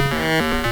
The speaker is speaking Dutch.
MUZIEK